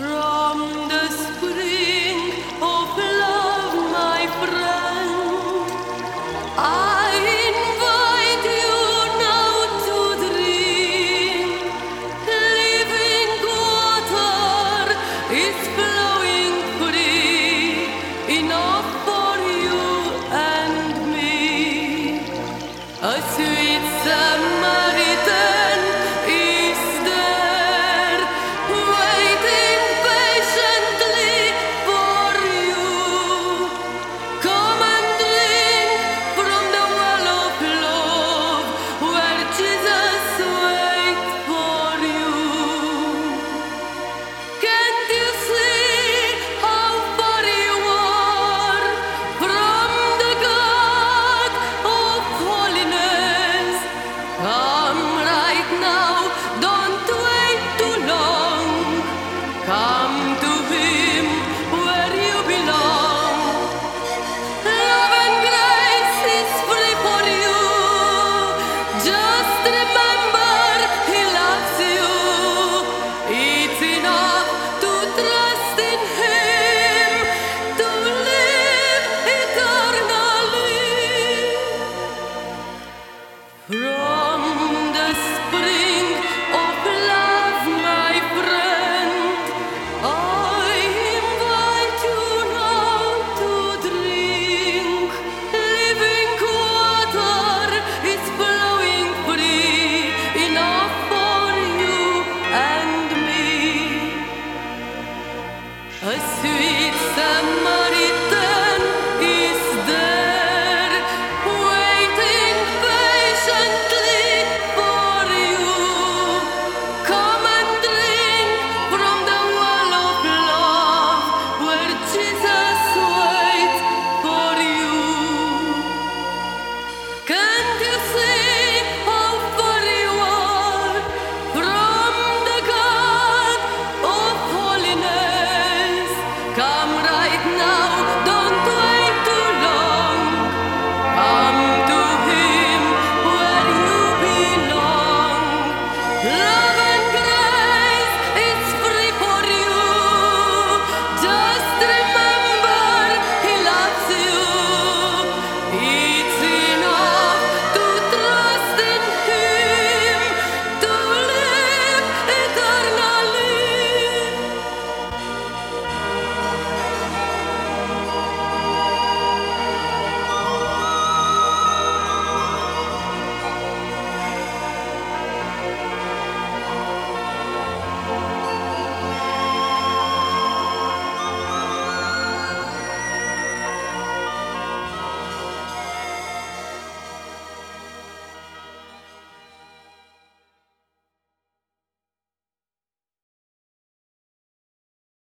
from the car. A sweet sa